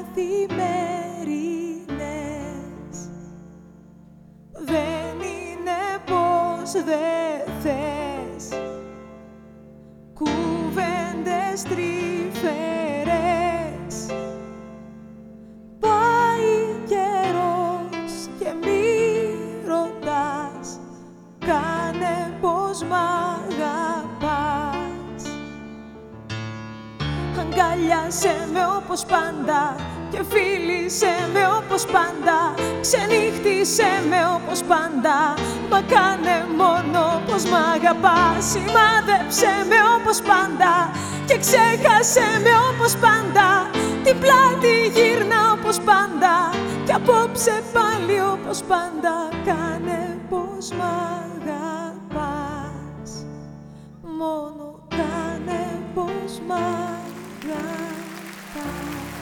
καθημερινές. Δεν είναι πως δεν θες. Κουβέντες τρυφές. αγκαλιάσέ με όπως πάντα και φίλησέ με όπως πάντα. Ξενύχτησέ με όπως πάντα. Μα κάνε μόνο πως μ' αγαπάς. Σημάδεψέ με όπως πάντα και ξέχασέ με όπως πάντα. Την πλάτη γύρνα όπως πάντα και απόψε πάλι όπως πάντα. Κάνε πως μ' αγαπάς. Μόνο κάνε πως μά αγαπάς รั